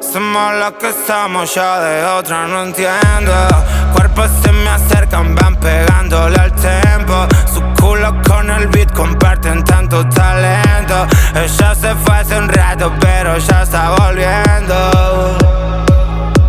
Somos lo que somos, yo de otra no entiendo. Cuerpos se me acercan, van pegándole al tempo. Su culo con el beat comparten tanto talento. Ella se fue hace un rato, pero ya está volviendo.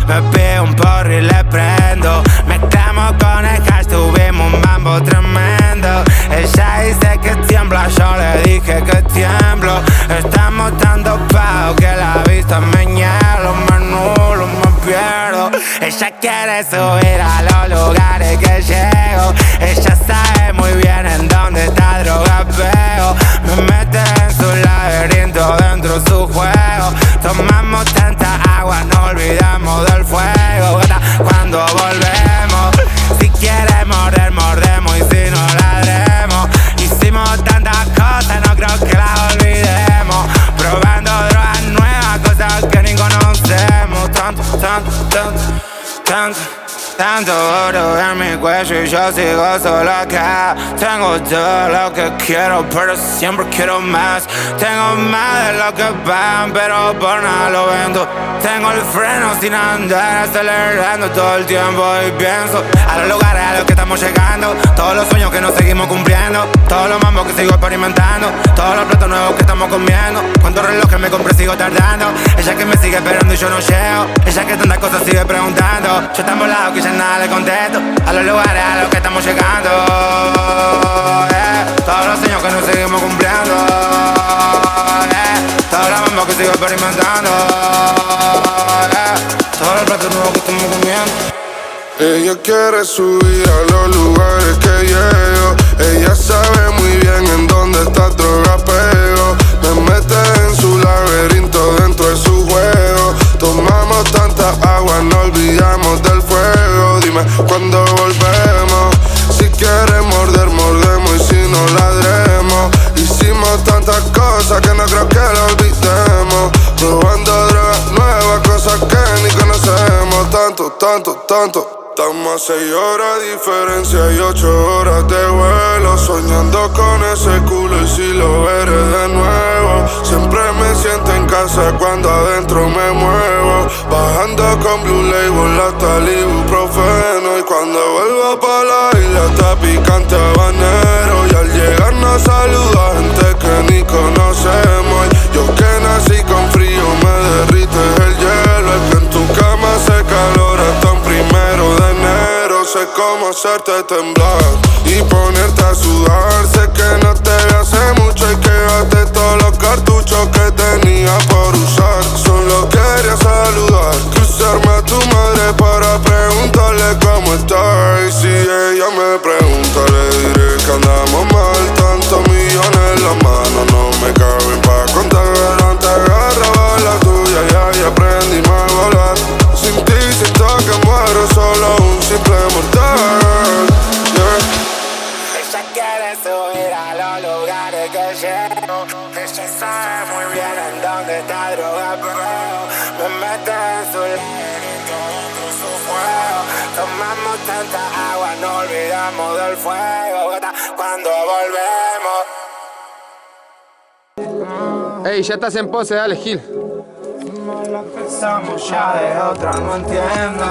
Me pido un porro y le prendo. Mezclamos con el hash, tuvimos un mambo tremendo. Ella dice que tiembla, yo le dije que tiemblo. Estamos tan dopados que la vista me hielo, me nulo, me pierdo. Ella quiere subir a los lugares que llego. Ella sabe muy bien en dónde está droga, Tanto, tanto, tanto, tanto. Tanto oro en mi cuello y yo sigo solo acá. Tengo todo lo que quiero, pero siempre quiero más. Tengo más de lo que pagan, pero por nada lo vendo. Tengo el freno sin andar acelerando todo el tiempo y pienso A los lugares a los que estamos llegando. Todos los sueños que nos seguimos cumpliendo Todos los mambos que sigo experimentando Todos los platos nuevos que estamos comiendo Cuántos relojes me compré sigo tardando Ella que me sigue esperando y yo no llego Ella que tantas cosas sigue preguntando Yo tan volado que ya nada le contesto A los lugares a los que estamos llegando eh. Todos los sueños que nos seguimos cumpliendo eh. Todos los mambos que sigo experimentando eh. Todos los platos nuevos que estamos comiendo Ella quiere subir a los lugares que llego. Dime cuándo volvemos. Si quieres morder, mordemos y si no ladremos. Hicimos tantas cosas que no creo que lo olvidemos. Probando drogas nuevas, cosas que ni conocemos. Tanto, tanto, tanto. Estamos a seis horas diferencia y ocho horas de vuelo Soñando con ese culo y si lo veré de nuevo Siempre me siento en casa cuando adentro me muevo Bajando con Blue Label hasta el la isla picante habanero. Y al llegar nos saluda gente que ni conocemos. Y yo que nací con frío me derrite el hielo. Es que en tu cama hace calor hasta un primero de enero. Sé cómo hacerte temblar y ponerte a sudar. Sé que no te hace mucho y que gasté todos los cartuchos que tenía por usar. Solo quería saludar, cruzarme a tu madre para preguntarle cómo está Y si ella me pregunta le diré que andamos mal. Tantos millones en la mano no me caben pa' contar. Antes agarraba la tuya y ahí aprendí a volar. Sin ti siento que muero solo un simple mortal. Ella quiere subir a los lugares que llego Ella sabe muy bien en dónde está droga, pero Me mete en su laberinto Tomamos tanta agua, no olvidamos del fuego Cuando volvemos Ey, ya estás en pose, dale, Gil. Lo que somos, ya de otra no entiendo